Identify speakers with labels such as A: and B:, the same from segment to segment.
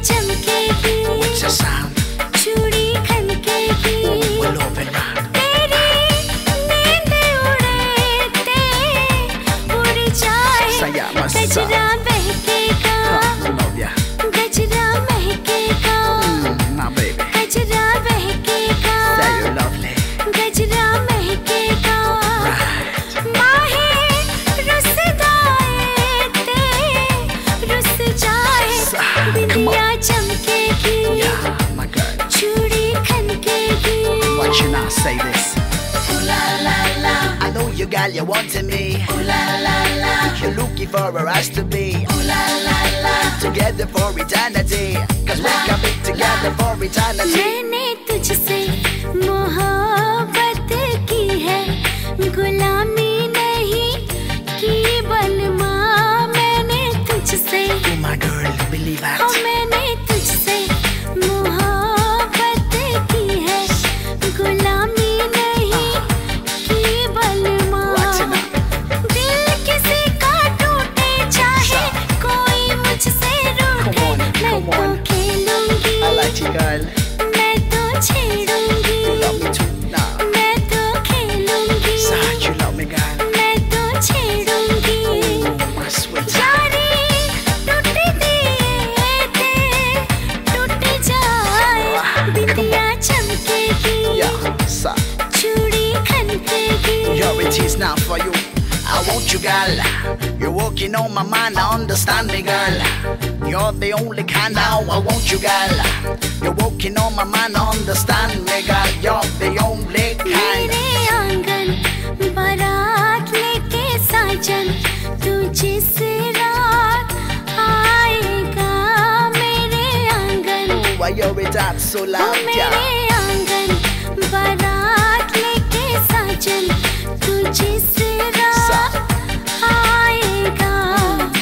A: 晶莹。
B: Say this?
A: Ooh la la la,
B: I know you got you wanting me.
A: ooh la la la,
B: You're looking for a us to be
A: ooh la la la.
B: together for eternity. Cause we can be together for eternity.
A: मैंने तुझसे मोहब्बत की है गुलामी नहीं की बलमा मैंने तुझसे
B: Oh my girl, believe
A: हाँ
B: that.
A: मैंने तो. खेलूँगी
B: I like you, girl.
A: तो
B: You love me too.
A: तो खेलूँगी
B: Side, you love me, girl.
A: तो
B: My sweet. Yeah,
A: खनकेगी
B: Here it is now for you. I want you, girl. You're walking on my mind, I understand me, girl. You're the only kind now I want you, girl. You're walking on my mind, I understand me, girl. You're the only kind.
A: मेरे आँगन बारात लेके साजन तू जिस रात आएगा मेरे आँगन
B: Why you're it out so loud,
A: मेरे
B: yeah.
A: आँगन बारात लेके साजन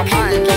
B: your mind.